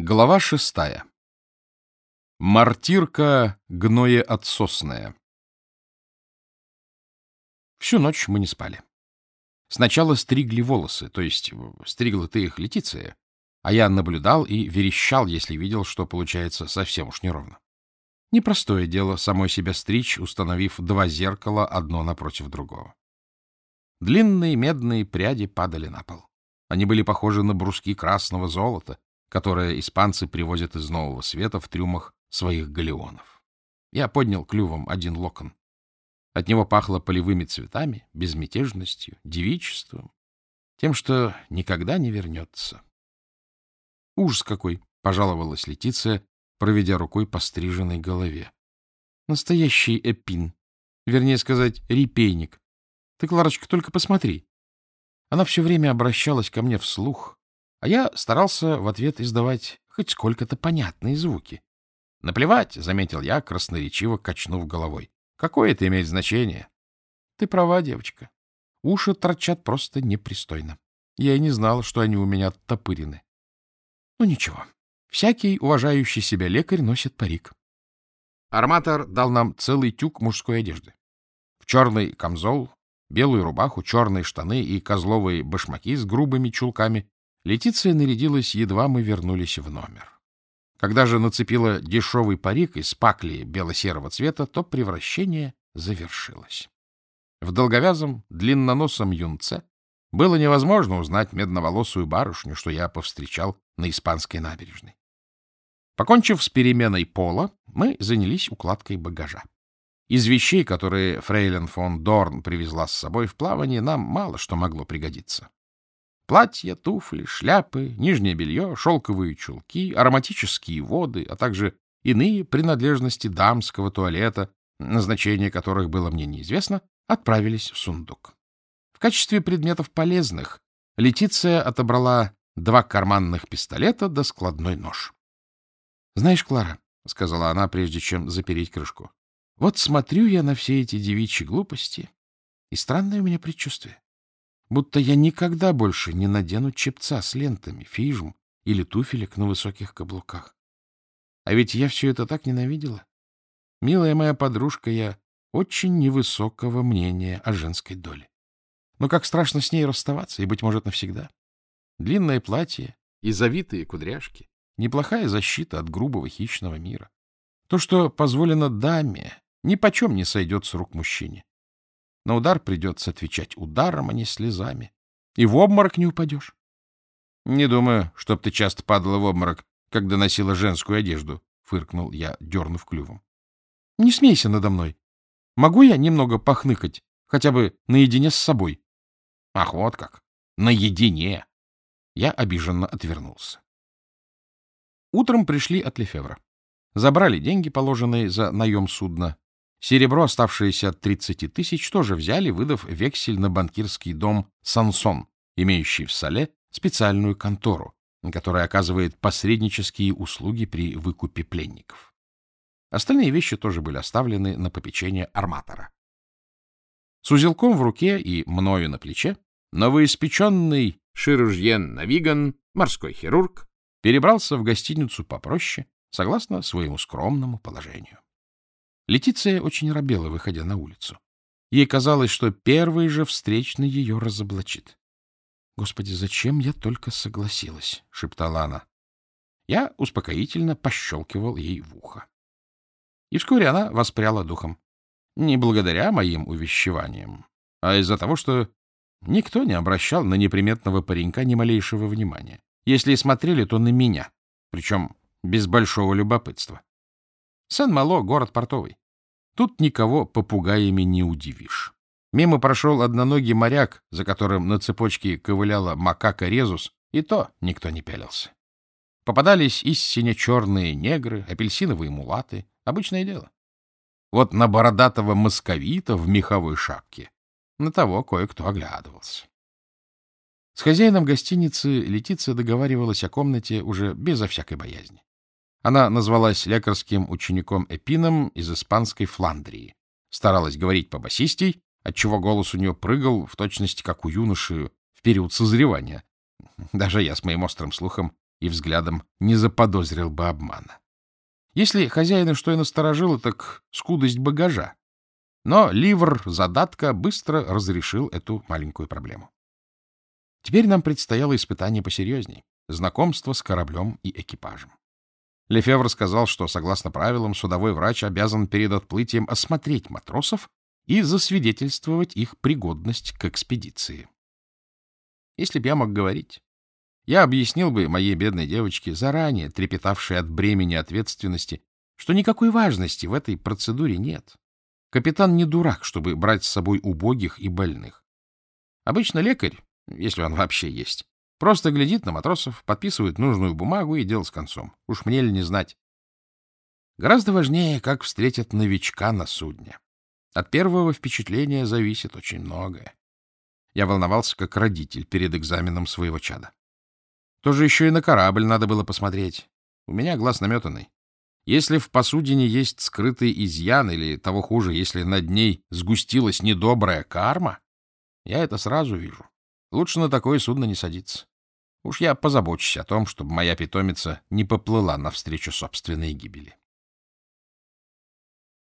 Глава шестая. Мартирка гноеотсосная. Всю ночь мы не спали. Сначала стригли волосы, то есть стригла ты их Летиция, а я наблюдал и верещал, если видел, что получается совсем уж неровно. Непростое дело самой себя стричь, установив два зеркала одно напротив другого. Длинные медные пряди падали на пол. Они были похожи на бруски красного золота, которое испанцы привозят из Нового Света в трюмах своих галеонов. Я поднял клювом один локон. От него пахло полевыми цветами, безмятежностью, девичеством, тем, что никогда не вернется. Ужас какой! — пожаловалась Летиция, проведя рукой по стриженной голове. Настоящий эпин. Вернее сказать, репейник. Ты, Кларочка, только посмотри. Она все время обращалась ко мне вслух, а я старался в ответ издавать хоть сколько-то понятные звуки. — Наплевать, — заметил я, красноречиво качнув головой. — Какое это имеет значение? — Ты права, девочка. Уши торчат просто непристойно. Я и не знал, что они у меня оттопырены. Ну, ничего. Всякий уважающий себя лекарь носит парик. Арматор дал нам целый тюк мужской одежды. В черный камзол, белую рубаху, черные штаны и козловые башмаки с грубыми чулками Летиция нарядилась, едва мы вернулись в номер. Когда же нацепила дешевый парик из пакли бело-серого цвета, то превращение завершилось. В долговязом, длинноносом юнце было невозможно узнать медноволосую барышню, что я повстречал на испанской набережной. Покончив с переменой пола, мы занялись укладкой багажа. Из вещей, которые фрейлен фон Дорн привезла с собой в плавание, нам мало что могло пригодиться. Платья, туфли, шляпы, нижнее белье, шелковые чулки, ароматические воды, а также иные принадлежности дамского туалета, назначение которых было мне неизвестно, отправились в сундук. В качестве предметов полезных Летиция отобрала два карманных пистолета да складной нож. — Знаешь, Клара, — сказала она, прежде чем запереть крышку, — вот смотрю я на все эти девичьи глупости, и странное у меня предчувствие будто я никогда больше не надену чепца с лентами, фижм или туфелек на высоких каблуках. А ведь я все это так ненавидела. Милая моя подружка, я очень невысокого мнения о женской доле. Но как страшно с ней расставаться, и, быть может, навсегда. Длинное платье и завитые кудряшки — неплохая защита от грубого хищного мира. То, что позволено даме, ни почем не сойдет с рук мужчине. На удар придется отвечать ударом, а не слезами. И в обморок не упадешь. Не думаю, чтоб ты часто падала в обморок, когда носила женскую одежду, — фыркнул я, дернув клювом. — Не смейся надо мной. Могу я немного похныкать, хотя бы наедине с собой? — Ах, вот как! Наедине! Я обиженно отвернулся. Утром пришли от Лефевра. Забрали деньги, положенные за наем судна, Серебро, оставшееся от 30 тысяч, тоже взяли, выдав вексель на банкирский дом «Сансон», имеющий в Сале специальную контору, которая оказывает посреднические услуги при выкупе пленников. Остальные вещи тоже были оставлены на попечение арматора. С узелком в руке и мною на плече новоиспеченный Ширужьен Навиган, морской хирург, перебрался в гостиницу попроще, согласно своему скромному положению. Летиция очень робела, выходя на улицу. Ей казалось, что первый же встречный ее разоблачит. — Господи, зачем я только согласилась? — шептала она. Я успокоительно пощелкивал ей в ухо. И вскоре она воспряла духом. Не благодаря моим увещеваниям, а из-за того, что никто не обращал на неприметного паренька ни малейшего внимания. Если и смотрели, то на меня, причем без большого любопытства. Сен-Мало — город портовый. Тут никого попугаями не удивишь. Мимо прошел одноногий моряк, за которым на цепочке ковыляла макака Резус, и то никто не пялился. Попадались истинно черные негры, апельсиновые мулаты. Обычное дело. Вот на бородатого московита в меховой шапке на того кое-кто оглядывался. С хозяином гостиницы Летиция договаривалась о комнате уже безо всякой боязни. Она назвалась лекарским учеником Эпином из испанской Фландрии. Старалась говорить по-басистей, отчего голос у нее прыгал в точности, как у юноши в период созревания. Даже я с моим острым слухом и взглядом не заподозрил бы обмана. Если хозяина что и насторожило, так скудость багажа. Но ливр задатка быстро разрешил эту маленькую проблему. Теперь нам предстояло испытание посерьезней — знакомство с кораблем и экипажем. Лефевр сказал, что, согласно правилам, судовой врач обязан перед отплытием осмотреть матросов и засвидетельствовать их пригодность к экспедиции. Если б я мог говорить, я объяснил бы моей бедной девочке, заранее трепетавшей от бремени ответственности, что никакой важности в этой процедуре нет. Капитан не дурак, чтобы брать с собой убогих и больных. Обычно лекарь, если он вообще есть, просто глядит на матросов, подписывает нужную бумагу и дело с концом. Уж мне ли не знать. Гораздо важнее, как встретят новичка на судне. От первого впечатления зависит очень многое. Я волновался как родитель перед экзаменом своего чада. Тоже еще и на корабль надо было посмотреть. У меня глаз наметанный. Если в посудине есть скрытый изъян, или того хуже, если над ней сгустилась недобрая карма, я это сразу вижу. Лучше на такое судно не садиться. Уж я позабочусь о том, чтобы моя питомица не поплыла навстречу собственной гибели.